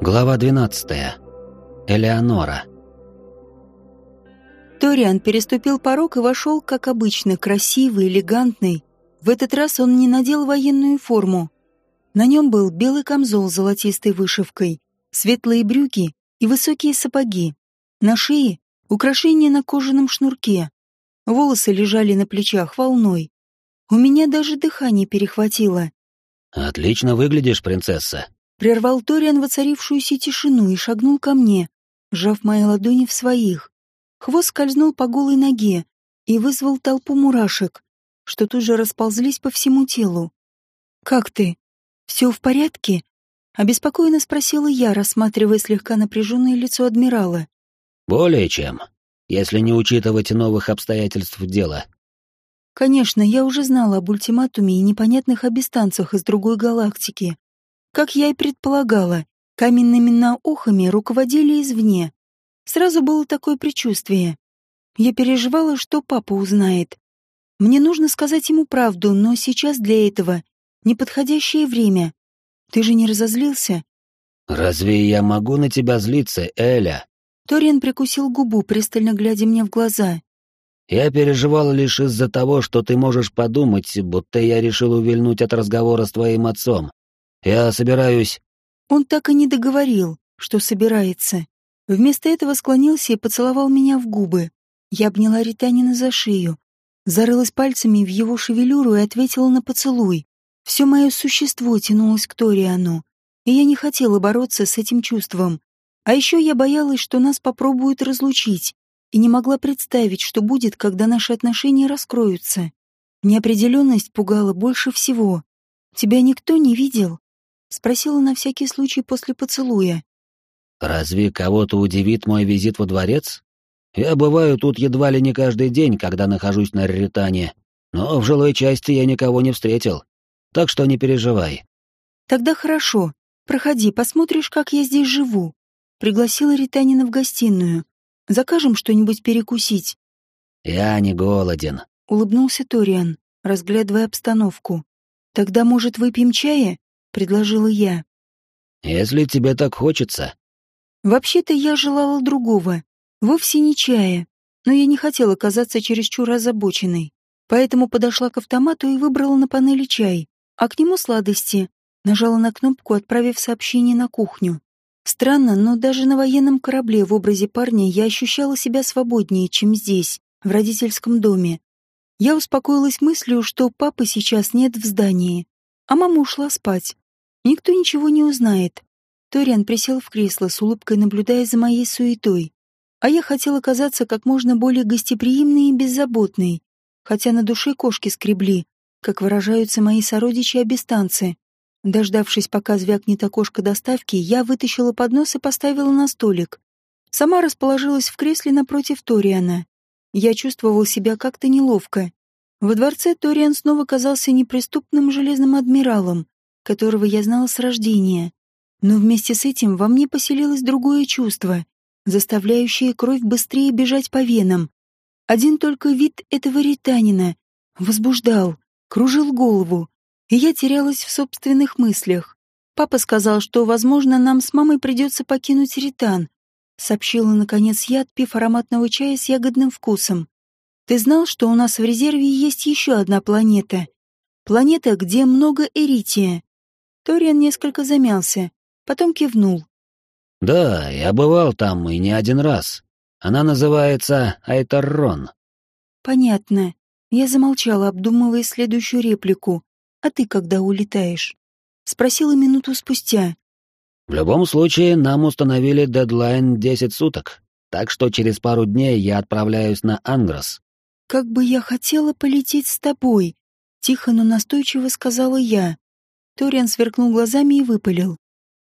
Глава 12. Элеонора. Ториан переступил порог и вошел, как обычно, красивый, элегантный. В этот раз он не надел военную форму. На нем был белый камзол с золотистой вышивкой, светлые брюки и высокие сапоги. На шее — украшения на кожаном шнурке. Волосы лежали на плечах волной. У меня даже дыхание перехватило. «Отлично выглядишь, принцесса», Прервал Ториан воцарившуюся тишину и шагнул ко мне, сжав мои ладони в своих. Хвост скользнул по голой ноге и вызвал толпу мурашек, что тут же расползлись по всему телу. «Как ты? Все в порядке?» — обеспокоенно спросила я, рассматривая слегка напряженное лицо адмирала. «Более чем, если не учитывать новых обстоятельств дела». Конечно, я уже знала об ультиматуме и непонятных обестанцах из другой галактики. Как я и предполагала, каменными наухами руководили извне. Сразу было такое предчувствие. Я переживала, что папа узнает. Мне нужно сказать ему правду, но сейчас для этого неподходящее время. Ты же не разозлился? «Разве я могу на тебя злиться, Эля?» Ториан прикусил губу, пристально глядя мне в глаза. «Я переживал лишь из-за того, что ты можешь подумать, будто я решил увильнуть от разговора с твоим отцом. Я собираюсь...» Он так и не договорил, что собирается. Вместо этого склонился и поцеловал меня в губы. Я обняла Ританина за шею, зарылась пальцами в его шевелюру и ответила на поцелуй. Все мое существо тянулось к Ториану, и я не хотела бороться с этим чувством. А еще я боялась, что нас попробуют разлучить, и не могла представить, что будет, когда наши отношения раскроются. Неопределенность пугала больше всего. Тебя никто не видел? Спросила на всякий случай после поцелуя. «Разве кого-то удивит мой визит во дворец? Я бываю тут едва ли не каждый день, когда нахожусь на Реритане, но в жилой части я никого не встретил, так что не переживай». «Тогда хорошо. Проходи, посмотришь, как я здесь живу». Пригласила Ританина в гостиную. «Закажем что-нибудь перекусить». «Я не голоден», — улыбнулся Ториан, разглядывая обстановку. «Тогда, может, выпьем чая?» предложила я. Если тебе так хочется. Вообще-то я желала другого, вовсе не чая, но я не хотела казаться чересчур озабоченной, поэтому подошла к автомату и выбрала на панели чай, а к нему сладости. Нажала на кнопку, отправив сообщение на кухню. Странно, но даже на военном корабле в образе парня я ощущала себя свободнее, чем здесь, в родительском доме. Я успокоилась мыслью, что папы сейчас нет в здании, а мама ушла спать. Никто ничего не узнает. Ториан присел в кресло с улыбкой, наблюдая за моей суетой. А я хотела казаться как можно более гостеприимной и беззаботной, хотя на душе кошки скребли, как выражаются мои сородичи-обестанцы. Дождавшись, пока звякнет окошко доставки, я вытащила поднос и поставила на столик. Сама расположилась в кресле напротив Ториана. Я чувствовал себя как-то неловко. Во дворце Ториан снова казался неприступным железным адмиралом, которого я знала с рождения. Но вместе с этим во мне поселилось другое чувство, заставляющее кровь быстрее бежать по венам. Один только вид этого ританина возбуждал, кружил голову, и я терялась в собственных мыслях. Папа сказал, что, возможно, нам с мамой придется покинуть Ритан, сообщила, наконец, я, отпив ароматного чая с ягодным вкусом. Ты знал, что у нас в резерве есть еще одна планета? Планета, где много эрития. Ториан несколько замялся, потом кивнул. «Да, я бывал там и не один раз. Она называется Айтаррон». «Понятно». Я замолчала, обдумывая следующую реплику. «А ты когда улетаешь?» Спросила минуту спустя. «В любом случае, нам установили дедлайн 10 суток, так что через пару дней я отправляюсь на Ангрос». «Как бы я хотела полететь с тобой», — тихо, но настойчиво сказала я. Ториан сверкнул глазами и выпалил.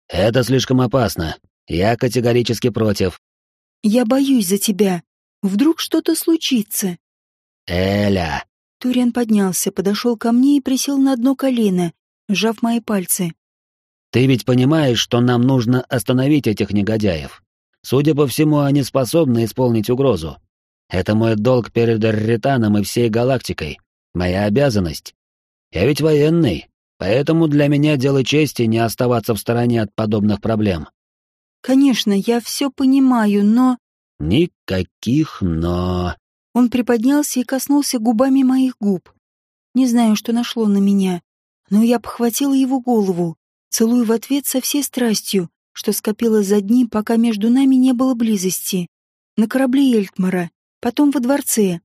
«Это слишком опасно. Я категорически против». «Я боюсь за тебя. Вдруг что-то случится». «Эля!» Ториан поднялся, подошел ко мне и присел на одно колено, сжав мои пальцы. «Ты ведь понимаешь, что нам нужно остановить этих негодяев. Судя по всему, они способны исполнить угрозу. Это мой долг перед Эрританом и всей галактикой. Моя обязанность. Я ведь военный, Поэтому для меня дело чести не оставаться в стороне от подобных проблем. Конечно, я все понимаю, но... Никаких «но». Он приподнялся и коснулся губами моих губ. Не знаю, что нашло на меня, но я обхватила его голову, целую в ответ со всей страстью, что скопилось за дни, пока между нами не было близости. На корабле Эльтмара, потом во дворце.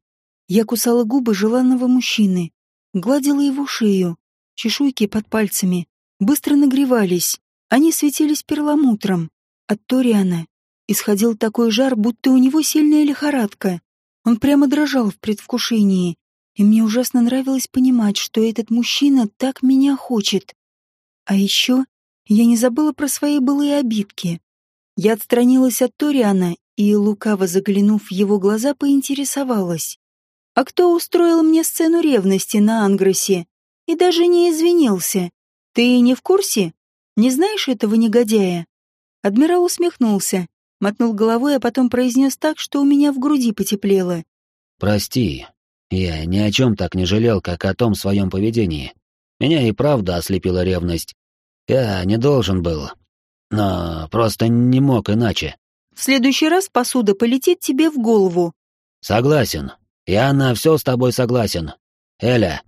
Я кусала губы желанного мужчины, гладила его шею, чешуйки под пальцами, быстро нагревались, они светились перламутром. От Ториана исходил такой жар, будто у него сильная лихорадка. Он прямо дрожал в предвкушении, и мне ужасно нравилось понимать, что этот мужчина так меня хочет. А еще я не забыла про свои былые обидки. Я отстранилась от Ториана и, лукаво заглянув в его глаза, поинтересовалась. «А кто устроил мне сцену ревности на Ангросе? И даже не извинился. Ты не в курсе? Не знаешь этого негодяя?» Адмирал усмехнулся, мотнул головой, а потом произнес так, что у меня в груди потеплело. «Прости, я ни о чем так не жалел, как о том своем поведении. Меня и правда ослепила ревность. Я не должен был, но просто не мог иначе. В следующий раз посуда полетит тебе в голову. Согласен. Я на все с тобой согласен. Эля,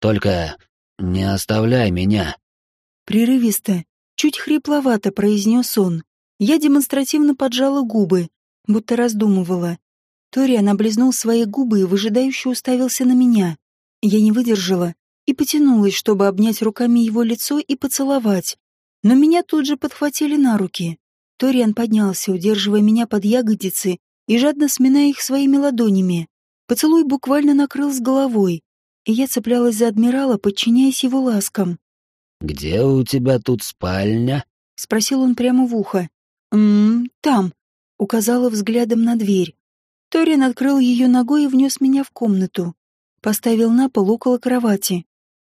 только не оставляй меня. Прерывисто, чуть хрипловато произнес он. Я демонстративно поджала губы, будто раздумывала. Ториан облизнул свои губы и выжидающе уставился на меня. Я не выдержала и потянулась, чтобы обнять руками его лицо и поцеловать. Но меня тут же подхватили на руки. Ториан поднялся, удерживая меня под ягодицы и жадно сминая их своими ладонями. Поцелуй буквально накрыл с головой, и я цеплялась за адмирала, подчиняясь его ласкам. «Где у тебя тут спальня?» — спросил он прямо в ухо. «Ммм, там», — указала взглядом на дверь. Ториан открыл ее ногой и внес меня в комнату. Поставил на пол около кровати.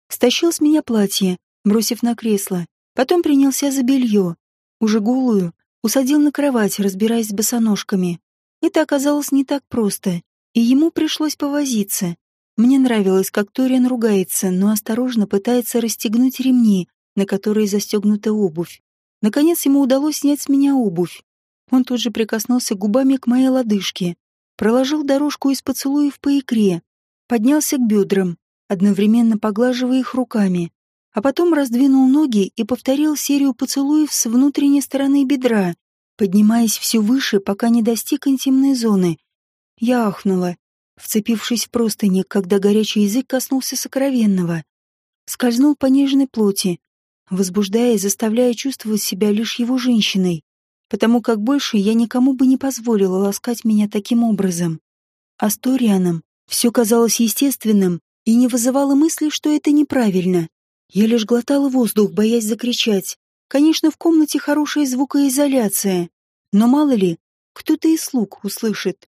Стащил с меня платье, бросив на кресло. Потом принялся за белье. Уже голую, усадил на кровать, разбираясь с босоножками. Это оказалось не так просто, и ему пришлось повозиться. Мне нравилось, как Ториан ругается, но осторожно пытается расстегнуть ремни, на которые застегнута обувь. Наконец ему удалось снять с меня обувь. Он тут же прикоснулся губами к моей лодыжке, проложил дорожку из поцелуев по икре, поднялся к бедрам, одновременно поглаживая их руками, а потом раздвинул ноги и повторил серию поцелуев с внутренней стороны бедра, поднимаясь все выше, пока не достиг интимной зоны. Я ахнула, вцепившись в простыни, когда горячий язык коснулся сокровенного. Скользнул по нежной плоти, возбуждая и заставляя чувствовать себя лишь его женщиной потому как больше я никому бы не позволила ласкать меня таким образом. А с Торианом все казалось естественным и не вызывало мысли, что это неправильно. Я лишь глотала воздух, боясь закричать. Конечно, в комнате хорошая звукоизоляция, но мало ли, кто-то из слуг услышит.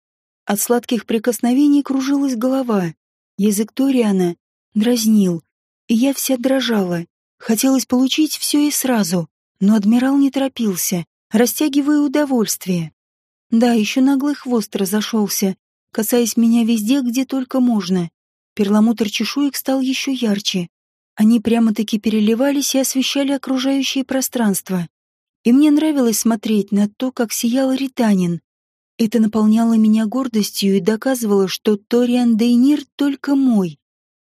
От сладких прикосновений кружилась голова. Язык Ториана дразнил, и я вся дрожала. Хотелось получить все и сразу, но адмирал не торопился растягивая удовольствие. Да, еще наглый хвост разошелся, касаясь меня везде, где только можно. Перламутр чешуек стал еще ярче. Они прямо-таки переливались и освещали окружающее пространство. И мне нравилось смотреть на то, как сиял Ританин. Это наполняло меня гордостью и доказывало, что Ториан Дейнир только мой.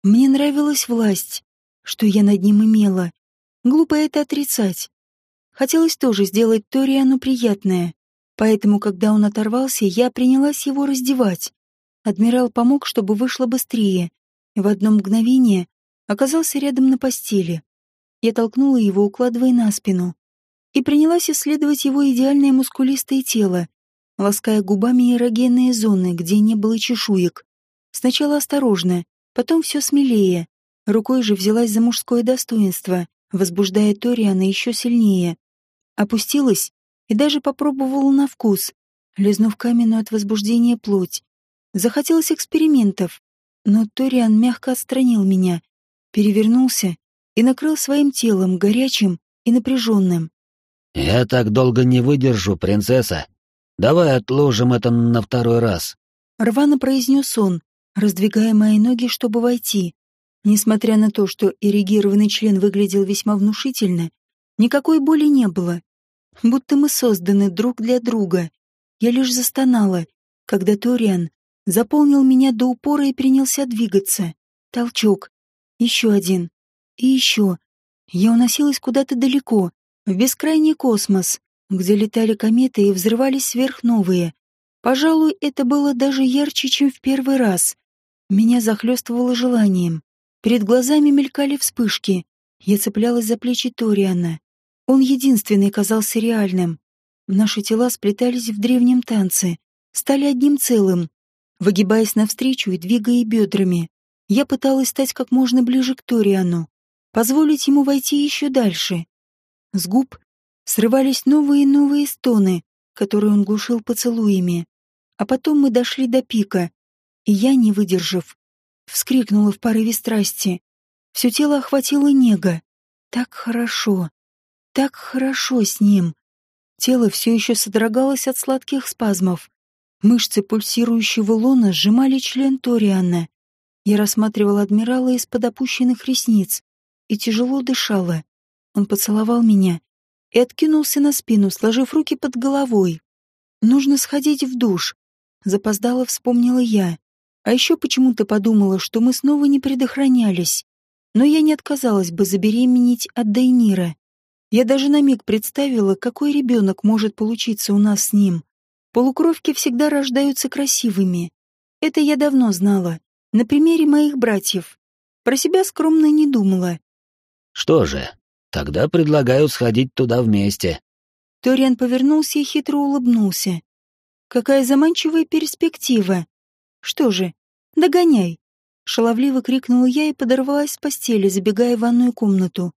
Мне нравилась власть, что я над ним имела. Глупо это отрицать. Хотелось тоже сделать Ториану приятное, поэтому, когда он оторвался, я принялась его раздевать. Адмирал помог, чтобы вышло быстрее. В одно мгновение оказался рядом на постели. Я толкнула его, укладывая на спину, и принялась исследовать его идеальное мускулистое тело, лаская губами эрогенные зоны, где не было чешуек. Сначала осторожно, потом все смелее. Рукой же взялась за мужское достоинство, возбуждая Ториана еще сильнее опустилась и даже попробовала на вкус, лизнув каменную от возбуждения плоть. Захотелось экспериментов, но Ториан мягко отстранил меня, перевернулся и накрыл своим телом горячим и напряженным. «Я так долго не выдержу, принцесса. Давай отложим это на второй раз», — рвано произнес он, раздвигая мои ноги, чтобы войти. Несмотря на то, что эрегированный член выглядел весьма внушительно, никакой боли не было. Будто мы созданы друг для друга. Я лишь застонала, когда Ториан заполнил меня до упора и принялся двигаться. Толчок. Еще один. И еще. Я уносилась куда-то далеко, в бескрайний космос, где летали кометы и взрывались сверхновые. Пожалуй, это было даже ярче, чем в первый раз. Меня захлестывало желанием. Перед глазами мелькали вспышки. Я цеплялась за плечи Ториана. Он единственный казался реальным. Наши тела сплетались в древнем танце, стали одним целым. Выгибаясь навстречу и двигая бедрами, я пыталась стать как можно ближе к Ториану, позволить ему войти еще дальше. С губ срывались новые и новые стоны, которые он глушил поцелуями. А потом мы дошли до пика, и я, не выдержав, вскрикнула в порыве страсти. Все тело охватило нега. Так хорошо, так хорошо с ним. Тело все еще содрогалось от сладких спазмов. Мышцы пульсирующего лона сжимали член Ториана. Я рассматривала адмирала из-под опущенных ресниц и тяжело дышала. Он поцеловал меня и откинулся на спину, сложив руки под головой. «Нужно сходить в душ», — запоздало вспомнила я. А еще почему-то подумала, что мы снова не предохранялись. Но я не отказалась бы забеременеть от Дейнира. Я даже на миг представила, какой ребенок может получиться у нас с ним. Полукровки всегда рождаются красивыми. Это я давно знала, на примере моих братьев. Про себя скромно не думала. «Что же, Тогда предлагаю сходить туда вместе. Ториан повернулся и хитро улыбнулся. Какая заманчивая перспектива. Что же, догоняй. Шаловливо крикнула я и подорвалась с постели, забегая в ванную комнату.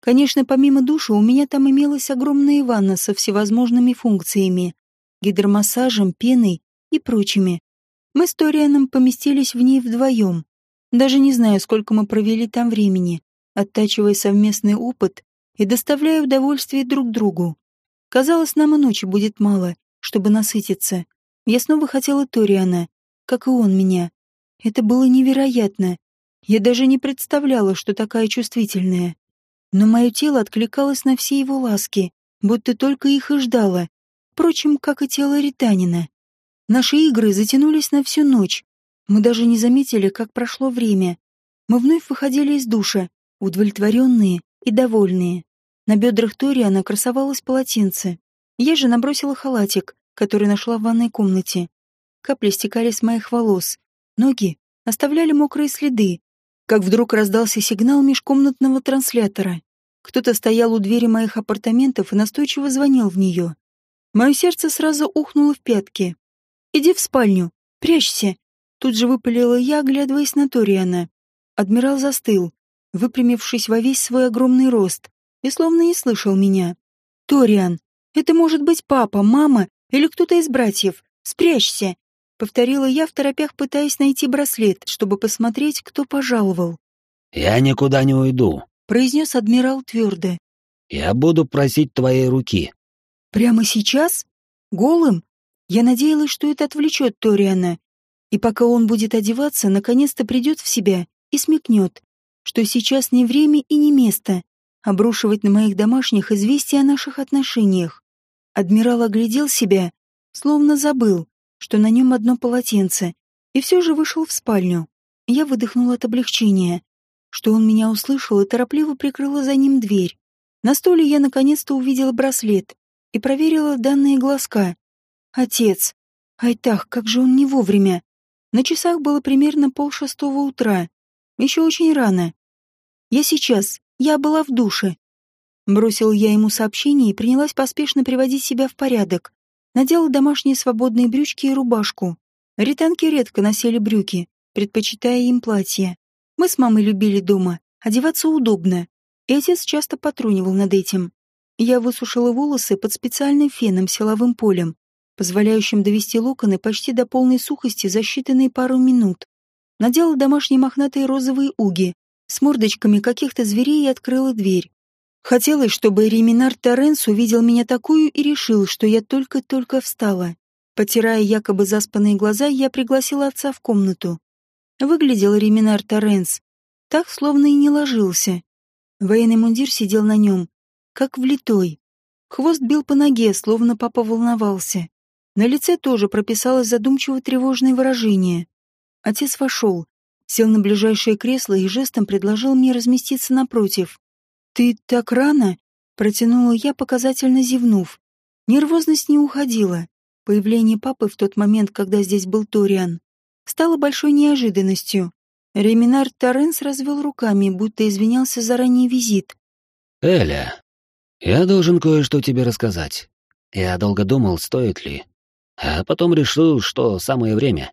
Конечно, помимо душа у меня там имелась огромная ванна со всевозможными функциями. Гидромассажем, пеной и прочими. Мы с Торианом поместились в ней вдвоем. Даже не знаю, сколько мы провели там времени оттачивая совместный опыт и доставляя удовольствие друг другу. Казалось, нам и ночи будет мало, чтобы насытиться. Я снова хотела Ториана, как и он меня. Это было невероятно. Я даже не представляла, что такая чувствительная. Но мое тело откликалось на все его ласки, будто только их и ждало. Впрочем, как и тело Ританина. Наши игры затянулись на всю ночь. Мы даже не заметили, как прошло время. Мы вновь выходили из душа, удовлетворенные и довольные. На бедрах Ториана красовалось полотенце. Я же набросила халатик, который нашла в ванной комнате. Капли стекали с моих волос. Ноги оставляли мокрые следы. Как вдруг раздался сигнал межкомнатного транслятора. Кто-то стоял у двери моих апартаментов и настойчиво звонил в нее. Мое сердце сразу ухнуло в пятки. «Иди в спальню, прячься!» Тут же выпалила я, оглядываясь на Ториана. Адмирал застыл, выпрямившись во весь свой огромный рост, и словно не слышал меня. «Ториан, это может быть папа, мама или кто-то из братьев. Спрячься!» — повторила я в торопях, пытаясь найти браслет, чтобы посмотреть, кто пожаловал. «Я никуда не уйду», — произнес адмирал твердо. «Я буду просить твоей руки». «Прямо сейчас? Голым?» Я надеялась, что это отвлечет Ториана, и пока он будет одеваться, наконец-то придет в себя и смекнет, что сейчас не время и не место обрушивать на моих домашних известия о наших отношениях. Адмирал оглядел себя, словно забыл, что на нем одно полотенце, и все же вышел в спальню. Я выдохнула от облегчения, что он меня услышал и торопливо прикрыла за ним дверь. На столе я наконец-то увидела браслет и проверила данные глазка. Отец. Айтах, как же он не вовремя. На часах было примерно полшестого утра. Еще очень рано. Я сейчас. Я была в душе. Бросил я ему сообщение и принялась поспешно приводить себя в порядок. Надела домашние свободные брючки и рубашку. Ританки редко носили брюки, предпочитая им платья. Мы с мамой любили дома, одеваться удобно. И отец часто потрунивал над этим. Я высушила волосы под специальным феном силовым полем, позволяющим довести локоны почти до полной сухости за считанные пару минут надела домашние мохнатые розовые уги с мордочками каких-то зверей и открыла дверь. Хотелось, чтобы Реминар Торренс увидел меня такую и решил, что я только-только встала. Потирая якобы заспанные глаза, я пригласила отца в комнату. Выглядел Реминар Торренс так словно и не ложился. Военный мундир сидел на нем, как влитой. Хвост бил по ноге, словно папа волновался. На лице тоже прописалось задумчиво тревожное выражение. Отец вошел, сел на ближайшее кресло и жестом предложил мне разместиться напротив. «Ты так рано?» — протянула я, показательно зевнув. Нервозность не уходила. Появление папы в тот момент, когда здесь был Ториан, стало большой неожиданностью. Реминар Торренс развел руками, будто извинялся за ранний визит. «Эля, я должен кое-что тебе рассказать. Я долго думал, стоит ли. А потом решил, что самое время.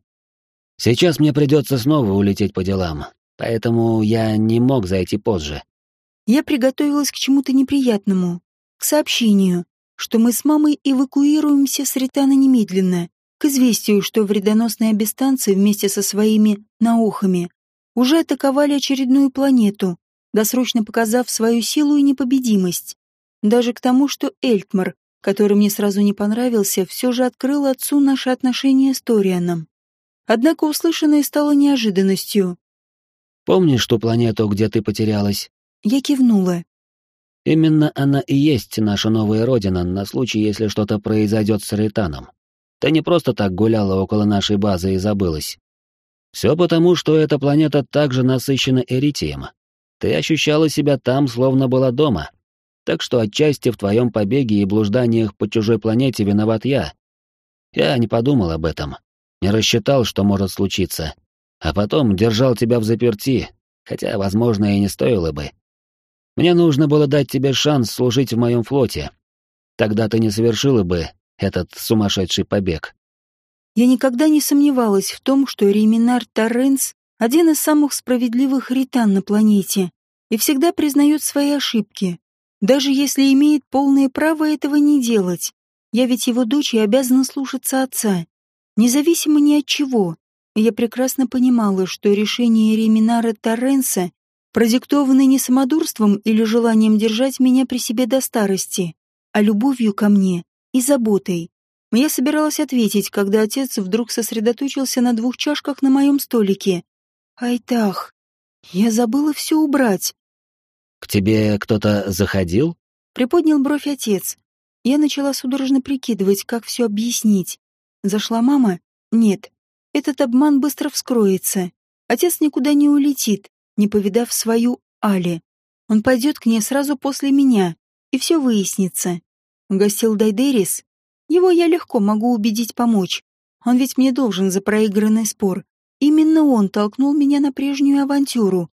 Сейчас мне придется снова улететь по делам, поэтому я не мог зайти позже. Я приготовилась к чему-то неприятному, к сообщению, что мы с мамой эвакуируемся с Ритана немедленно, к известию, что вредоносные абистанцы вместе со своими наухами уже атаковали очередную планету, досрочно показав свою силу и непобедимость. Даже к тому, что Эльтмар, который мне сразу не понравился, все же открыл отцу наши отношения с Торианом. Однако услышанное стало неожиданностью. «Помнишь ту планету, где ты потерялась?» Я кивнула. «Именно она и есть наша новая родина на случай, если что-то произойдет с Ританом. Ты не просто так гуляла около нашей базы и забылась. Все потому, что эта планета также насыщена эритием. Ты ощущала себя там, словно была дома. Так что отчасти в твоем побеге и блужданиях по чужой планете виноват я. Я не подумал об этом, не рассчитал, что может случиться. А потом держал тебя в заперти, хотя, возможно, и не стоило бы. Мне нужно было дать тебе шанс служить в моем флоте. Тогда ты не совершила бы этот сумасшедший побег. Я никогда не сомневалась в том, что Реминар Торренс — один из самых справедливых ритан на планете и всегда признает свои ошибки, даже если имеет полное право этого не делать. Я ведь его дочь и обязана слушаться отца. Независимо ни от чего, я прекрасно понимала, что решение Реминара Торренса продиктовано не самодурством или желанием держать меня при себе до старости, а любовью ко мне и заботой. Я собиралась ответить, когда отец вдруг сосредоточился на двух чашках на моем столике. Айтах, я забыла все убрать. «К тебе кто-то заходил?» Приподнял бровь отец. Я начала судорожно прикидывать, как все объяснить. Зашла мама? Нет. Этот обман быстро вскроется. Отец никуда не улетит, не повидав свою Али. Он пойдет к ней сразу после меня, и все выяснится. Гостил Дайдерис. Его я легко могу убедить помочь. Он ведь мне должен за проигранный спор. Именно он толкнул меня на прежнюю авантюру.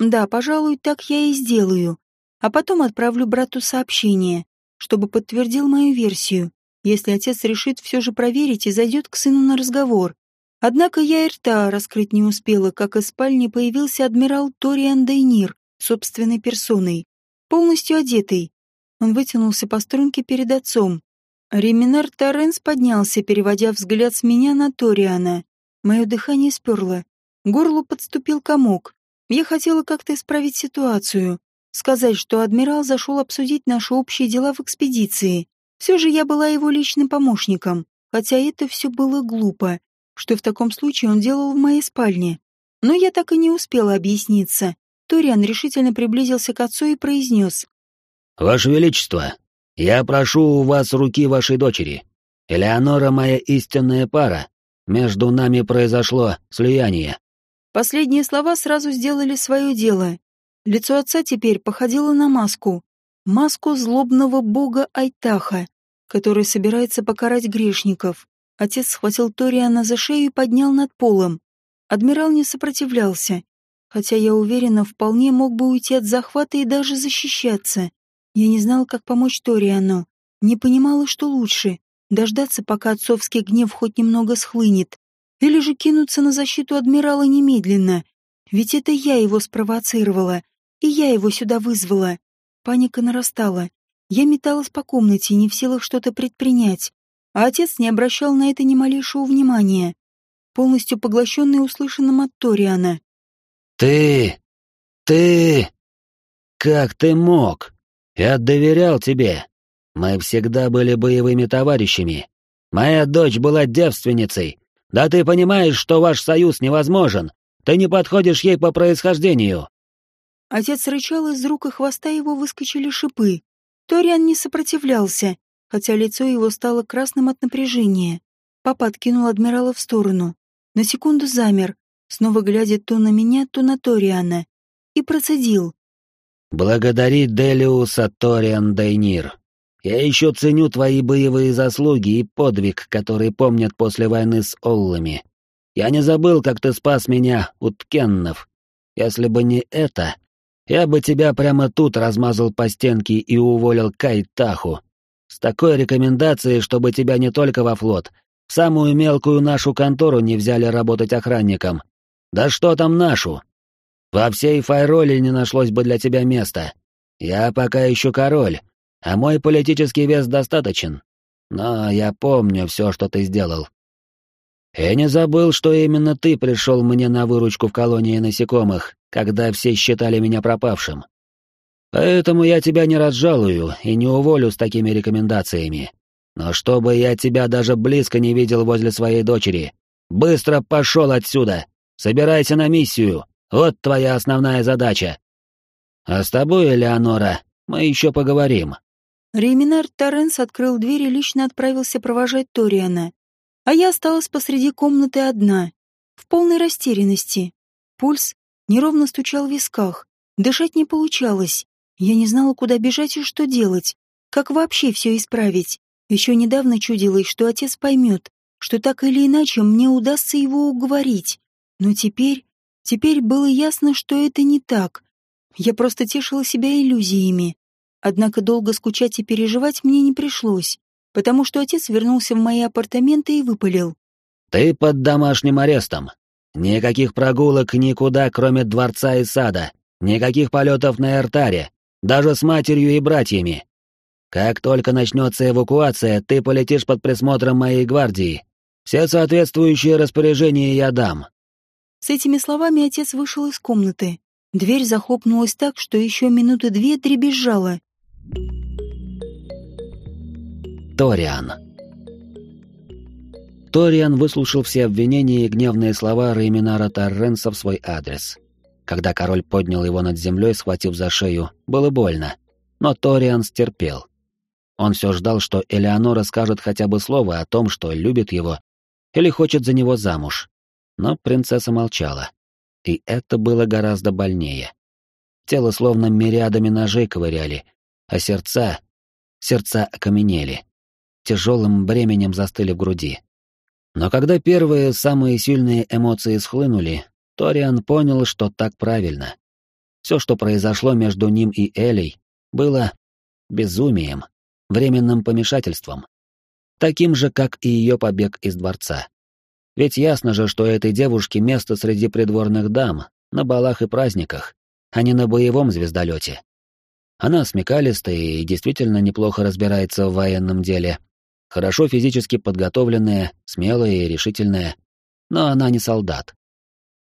Да, пожалуй, так я и сделаю. А потом отправлю брату сообщение, чтобы подтвердил мою версию если отец решит все же проверить и зайдет к сыну на разговор. Однако я и рта раскрыть не успела, как из спальни появился адмирал Ториан Дейнир собственной персоной, полностью одетый. Он вытянулся по струнке перед отцом. Реминар Торренс поднялся, переводя взгляд с меня на Ториана. Мое дыхание сперло. Горлу подступил комок. Я хотела как-то исправить ситуацию. Сказать, что адмирал зашел обсудить наши общие дела в экспедиции. Все же я была его личным помощником, хотя это все было глупо, что в таком случае он делал в моей спальне. Но я так и не успела объясниться. Ториан решительно приблизился к отцу и произнес. «Ваше Величество, я прошу у вас руки вашей дочери. Элеонора моя истинная пара. Между нами произошло слияние». Последние слова сразу сделали свое дело. Лицо отца теперь походило на маску, маску злобного бога Айтаха, который собирается покарать грешников. Отец схватил Ториана за шею и поднял над полом. Адмирал не сопротивлялся, хотя я уверена, вполне мог бы уйти от захвата и даже защищаться. Я не знала, как помочь Ториану, не понимала, что лучше — дождаться, пока отцовский гнев хоть немного схлынет, или же кинуться на защиту адмирала немедленно, ведь это я его спровоцировала, и я его сюда вызвала. Паника нарастала. Я металась по комнате, не в силах что-то предпринять, а отец не обращал на это ни малейшего внимания, полностью поглощенный услышанным от Ториана. «Ты... ты... как ты мог? Я доверял тебе. Мы всегда были боевыми товарищами. Моя дочь была девственницей. Да ты понимаешь, что ваш союз невозможен. Ты не подходишь ей по происхождению. Отец рычал, из рук и хвоста его выскочили шипы. Ториан не сопротивлялся, хотя лицо его стало красным от напряжения. Папа откинул адмирала в сторону. На секунду замер, снова глядя то на меня, то на Ториана, и процедил. «Благодари Делиуса Ториан Дейнир. Я еще ценю твои боевые заслуги и подвиг, который помнят после войны с Оллами. Я не забыл, как ты спас меня от Кеннов. Если бы не это, я бы тебя прямо тут размазал по стенке и уволил Кайтаху. С такой рекомендацией, чтобы тебя не только во флот, в самую мелкую нашу контору не взяли работать охранником. Да что там нашу? Во всей Файроле не нашлось бы для тебя места. Я пока еще король, а мой политический вес достаточен. Но я помню все, что ты сделал. Я не забыл, что именно ты пришел мне на выручку в колонии насекомых, когда все считали меня пропавшим. Поэтому я тебя не разжалую и не уволю с такими рекомендациями. Но чтобы я тебя даже близко не видел возле своей дочери, быстро пошел отсюда, собирайся на миссию, вот твоя основная задача. А с тобой, Элеонора, мы еще поговорим. Реминар Торренс открыл дверь и лично отправился провожать Ториана а я осталась посреди комнаты одна, в полной растерянности. Пульс неровно стучал в висках, дышать не получалось. Я не знала, куда бежать и что делать, как вообще все исправить. Еще недавно чудилось, что отец поймет, что так или иначе мне удастся его уговорить. Но теперь, теперь было ясно, что это не так. Я просто тешила себя иллюзиями. Однако долго скучать и переживать мне не пришлось потому что отец вернулся в мои апартаменты и выпалил. «Ты под домашним арестом. Никаких прогулок никуда, кроме дворца и сада. Никаких полетов на Эртаре, даже с матерью и братьями. Как только начнется эвакуация, ты полетишь под присмотром моей гвардии. Все соответствующие распоряжения я дам». С этими словами отец вышел из комнаты. Дверь захлопнулась так, что еще минуты две дребезжала. Ториан. Ториан выслушал все обвинения и гневные слова Рейминара Торренса в свой адрес. Когда король поднял его над землей, схватив за шею, было больно. Но Ториан стерпел. Он все ждал, что Элеонора скажет хотя бы слово о том, что любит его или хочет за него замуж. Но принцесса молчала. И это было гораздо больнее. Тело словно мириадами ножей ковыряли, а сердца... сердца окаменели тяжелым бременем застыли в груди. Но когда первые, самые сильные эмоции схлынули, Ториан понял, что так правильно. Все, что произошло между ним и Элей, было безумием, временным помешательством. Таким же, как и ее побег из дворца. Ведь ясно же, что этой девушке место среди придворных дам, на балах и праздниках, а не на боевом звездолете. Она смекалистая и действительно неплохо разбирается в военном деле, Хорошо физически подготовленная, смелая и решительная. Но она не солдат.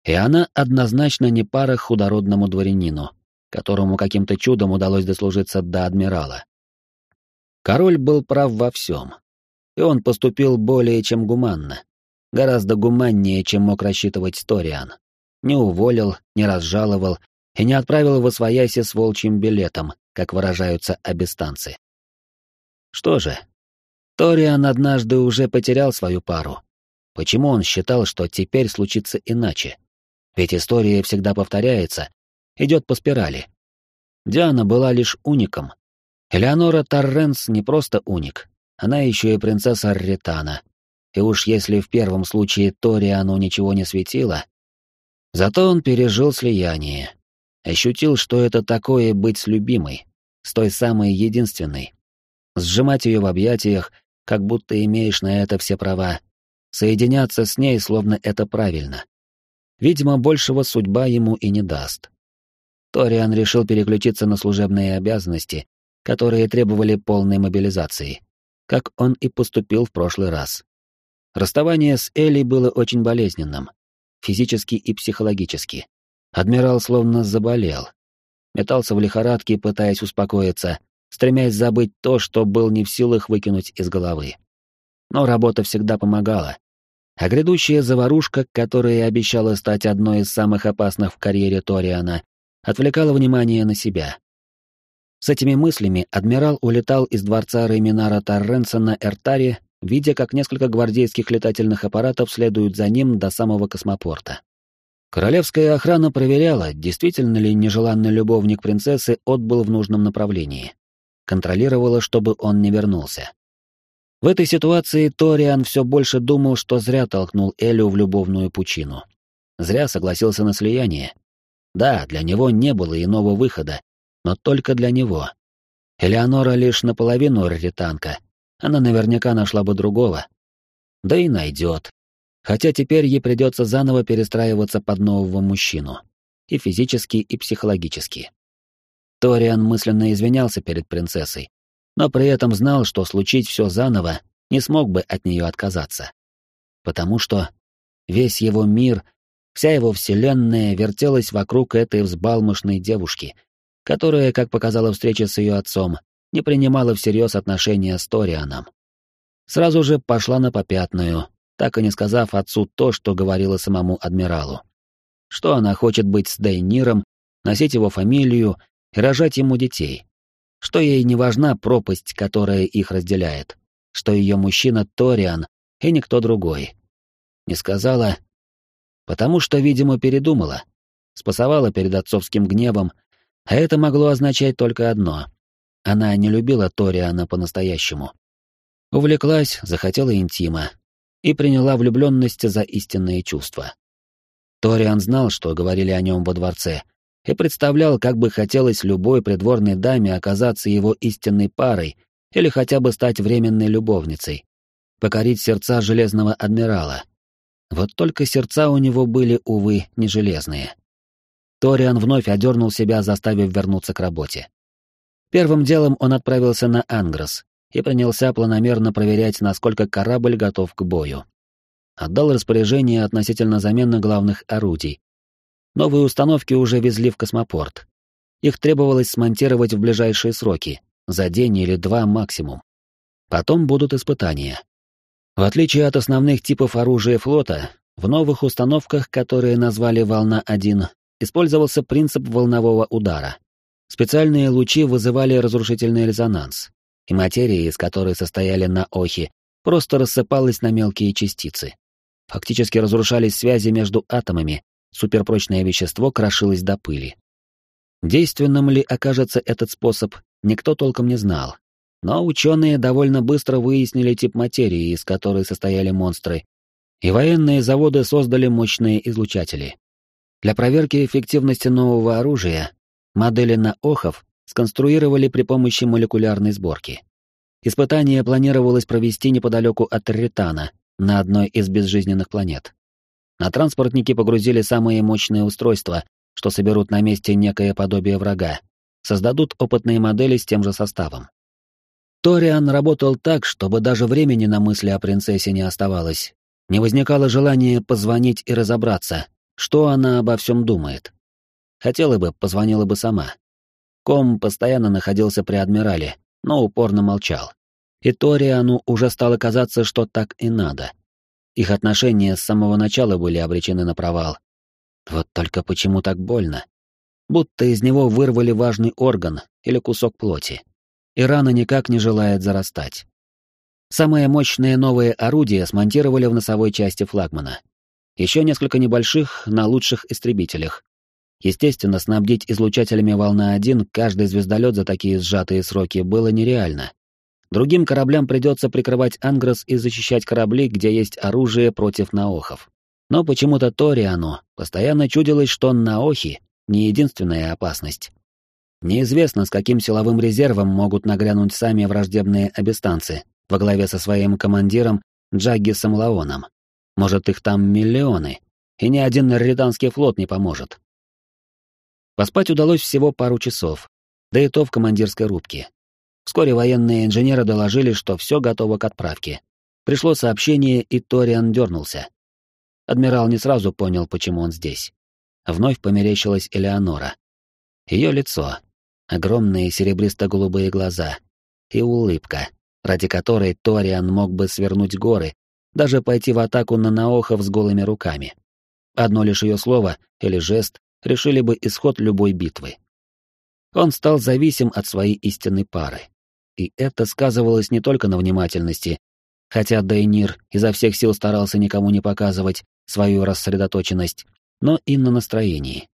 И она однозначно не пара худородному дворянину, которому каким-то чудом удалось дослужиться до адмирала. Король был прав во всем. И он поступил более чем гуманно. Гораздо гуманнее, чем мог рассчитывать Ториан. Не уволил, не разжаловал и не отправил в освояси с волчьим билетом, как выражаются абистанцы. Что же, Ториан однажды уже потерял свою пару. Почему он считал, что теперь случится иначе? Ведь история всегда повторяется, идет по спирали. Диана была лишь уником. Элеонора Торренс не просто уник, она еще и принцесса Ритана. И уж если в первом случае Ториану ничего не светило, зато он пережил слияние. Ощутил, что это такое быть с любимой, с той самой единственной. Сжимать ее в объятиях как будто имеешь на это все права. Соединяться с ней, словно это правильно. Видимо, большего судьба ему и не даст. Ториан решил переключиться на служебные обязанности, которые требовали полной мобилизации, как он и поступил в прошлый раз. Расставание с Элли было очень болезненным, физически и психологически. Адмирал словно заболел. Метался в лихорадке, пытаясь успокоиться, стремясь забыть то, что был не в силах выкинуть из головы. Но работа всегда помогала. А грядущая заварушка, которая обещала стать одной из самых опасных в карьере Ториана, отвлекало внимание на себя. С этими мыслями адмирал улетал из дворца Рейминара Торренса на Эртаре, видя, как несколько гвардейских летательных аппаратов следуют за ним до самого космопорта. Королевская охрана проверяла, действительно ли нежеланный любовник принцессы отбыл в нужном направлении. Контролировала, чтобы он не вернулся. В этой ситуации Ториан все больше думал, что зря толкнул Элю в любовную пучину. Зря согласился на слияние. Да, для него не было иного выхода, но только для него. Элеонора лишь наполовину раританка, она наверняка нашла бы другого. Да и найдет. Хотя теперь ей придется заново перестраиваться под нового мужчину. И физически, и психологически. Ториан мысленно извинялся перед принцессой, но при этом знал, что случить все заново не смог бы от нее отказаться. Потому что весь его мир, вся его вселенная вертелась вокруг этой взбалмошной девушки, которая, как показала встреча с ее отцом, не принимала всерьез отношения с Торианом. Сразу же пошла на попятную, так и не сказав отцу то, что говорила самому адмиралу. Что она хочет быть с Дейниром, носить его фамилию и рожать ему детей что ей не важна пропасть, которая их разделяет, что ее мужчина Ториан и никто другой. Не сказала, потому что, видимо, передумала, спасовала перед отцовским гневом, а это могло означать только одно — она не любила Ториана по-настоящему. Увлеклась, захотела интима и приняла влюбленность за истинные чувства. Ториан знал, что говорили о нем во дворце, и представлял, как бы хотелось любой придворной даме оказаться его истинной парой или хотя бы стать временной любовницей, покорить сердца железного адмирала. Вот только сердца у него были, увы, не железные. Ториан вновь одернул себя, заставив вернуться к работе. Первым делом он отправился на Ангрос и принялся планомерно проверять, насколько корабль готов к бою. Отдал распоряжение относительно замены главных орудий, Новые установки уже везли в космопорт. Их требовалось смонтировать в ближайшие сроки, за день или два максимум. Потом будут испытания. В отличие от основных типов оружия флота, в новых установках, которые назвали «Волна-1», использовался принцип волнового удара. Специальные лучи вызывали разрушительный резонанс, и материя, из которой состояли на Охе, просто рассыпалась на мелкие частицы. Фактически разрушались связи между атомами, суперпрочное вещество крошилось до пыли. Действенным ли окажется этот способ, никто толком не знал. Но ученые довольно быстро выяснили тип материи, из которой состояли монстры, и военные заводы создали мощные излучатели. Для проверки эффективности нового оружия модели на Охов сконструировали при помощи молекулярной сборки. Испытание планировалось провести неподалеку от Ритана, на одной из безжизненных планет. На транспортники погрузили самые мощные устройства, что соберут на месте некое подобие врага, создадут опытные модели с тем же составом. Ториан работал так, чтобы даже времени на мысли о принцессе не оставалось. Не возникало желания позвонить и разобраться, что она обо всем думает. Хотела бы, позвонила бы сама. Ком постоянно находился при адмирале, но упорно молчал. И Ториану уже стало казаться, что так и надо. Их отношения с самого начала были обречены на провал. Вот только почему так больно? Будто из него вырвали важный орган или кусок плоти. И рана никак не желает зарастать. Самое мощное новое орудие смонтировали в носовой части флагмана. Еще несколько небольших на лучших истребителях. Естественно, снабдить излучателями «Волна-1» каждый звездолет за такие сжатые сроки было нереально. Другим кораблям придется прикрывать Ангрос и защищать корабли, где есть оружие против наохов. Но почему-то Ториану постоянно чудилось, что наохи — не единственная опасность. Неизвестно, с каким силовым резервом могут нагрянуть сами враждебные абистанцы во главе со своим командиром Джагги Самлаоном. Может, их там миллионы, и ни один нарриданский флот не поможет. Поспать удалось всего пару часов, да и то в командирской рубке. Вскоре военные инженеры доложили, что все готово к отправке. Пришло сообщение, и Ториан дернулся. Адмирал не сразу понял, почему он здесь. Вновь померещилась Элеонора. Ее лицо, огромные серебристо-голубые глаза и улыбка, ради которой Ториан мог бы свернуть горы, даже пойти в атаку на Наохов с голыми руками. Одно лишь ее слово или жест, решили бы исход любой битвы. Он стал зависим от своей истинной пары. И это сказывалось не только на внимательности, хотя Дейнир изо всех сил старался никому не показывать свою рассредоточенность, но и на настроении.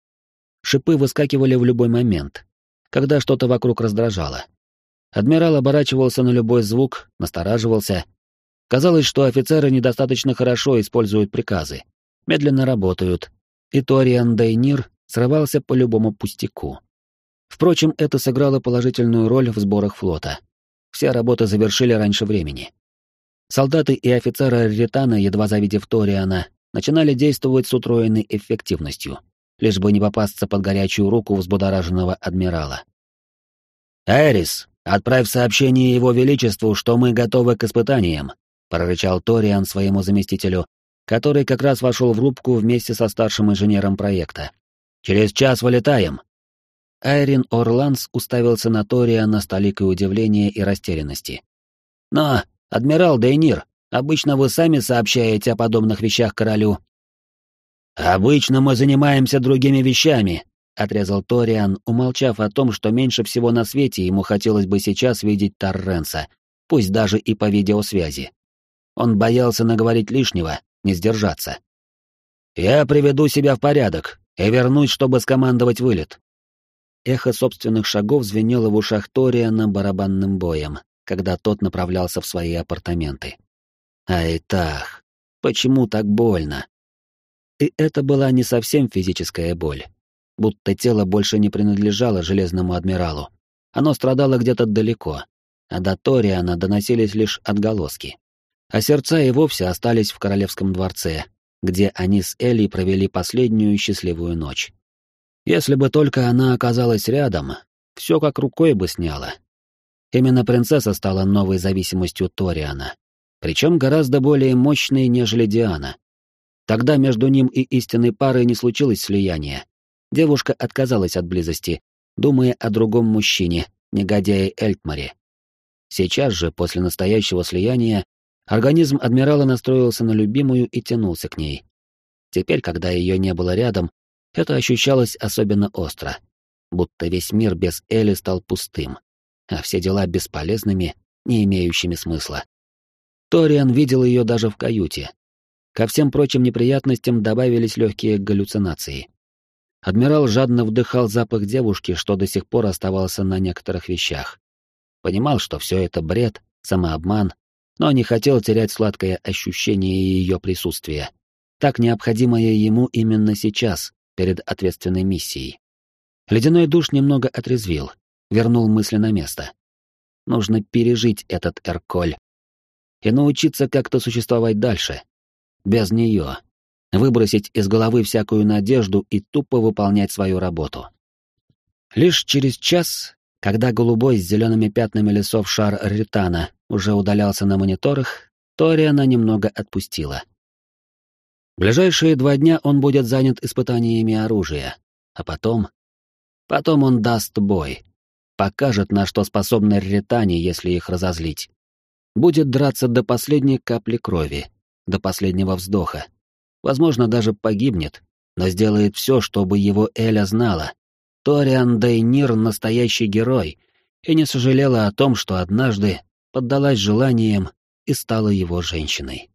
Шипы выскакивали в любой момент, когда что-то вокруг раздражало. Адмирал оборачивался на любой звук, настораживался. Казалось, что офицеры недостаточно хорошо используют приказы, медленно работают, и Ториан Дейнир срывался по любому пустяку. Впрочем, это сыграло положительную роль в сборах флота. Все работы завершили раньше времени. Солдаты и офицеры Ритана, едва завидев Ториана, начинали действовать с утроенной эффективностью, лишь бы не попасться под горячую руку взбудораженного адмирала. «Эрис, отправь сообщение Его Величеству, что мы готовы к испытаниям», — прорычал Ториан своему заместителю, который как раз вошел в рубку вместе со старшим инженером проекта. «Через час вылетаем». Айрин Орландс уставился на Ториана с толикой удивления и растерянности. «Но, адмирал Дейнир, обычно вы сами сообщаете о подобных вещах королю». «Обычно мы занимаемся другими вещами», — отрезал Ториан, умолчав о том, что меньше всего на свете ему хотелось бы сейчас видеть Торренса, пусть даже и по видеосвязи. Он боялся наговорить лишнего, не сдержаться. «Я приведу себя в порядок и вернусь, чтобы скомандовать вылет». Эхо собственных шагов звенело в ушах Ториана барабанным боем, когда тот направлялся в свои апартаменты. Ай так, почему так больно? И это была не совсем физическая боль, будто тело больше не принадлежало Железному Адмиралу. Оно страдало где-то далеко, а до Ториана доносились лишь отголоски а сердца и вовсе остались в королевском дворце, где они с Элли провели последнюю счастливую ночь. Если бы только она оказалась рядом, все как рукой бы сняло. Именно принцесса стала новой зависимостью Ториана, причем гораздо более мощной, нежели Диана. Тогда между ним и истинной парой не случилось слияния. Девушка отказалась от близости, думая о другом мужчине, негодяе Эльтмаре. Сейчас же, после настоящего слияния, Организм адмирала настроился на любимую и тянулся к ней. Теперь, когда ее не было рядом, это ощущалось особенно остро. Будто весь мир без Эли стал пустым, а все дела бесполезными, не имеющими смысла. Ториан видел ее даже в каюте. Ко всем прочим неприятностям добавились легкие галлюцинации. Адмирал жадно вдыхал запах девушки, что до сих пор оставался на некоторых вещах. Понимал, что все это бред, самообман, но не хотел терять сладкое ощущение ее присутствия, так необходимое ему именно сейчас, перед ответственной миссией. Ледяной душ немного отрезвил, вернул мысли на место. Нужно пережить этот Эрколь и научиться как-то существовать дальше, без нее, выбросить из головы всякую надежду и тупо выполнять свою работу. Лишь через час, когда голубой с зелеными пятнами лесов шар Ритана уже удалялся на мониторах, Ториана немного отпустила. Ближайшие два дня он будет занят испытаниями оружия, а потом... Потом он даст бой, покажет, на что способны ритане, если их разозлить. Будет драться до последней капли крови, до последнего вздоха. Возможно, даже погибнет, но сделает все, чтобы его Эля знала. Ториан Дейнир — настоящий герой, и не сожалела о том, что однажды поддалась желаниям и стала его женщиной.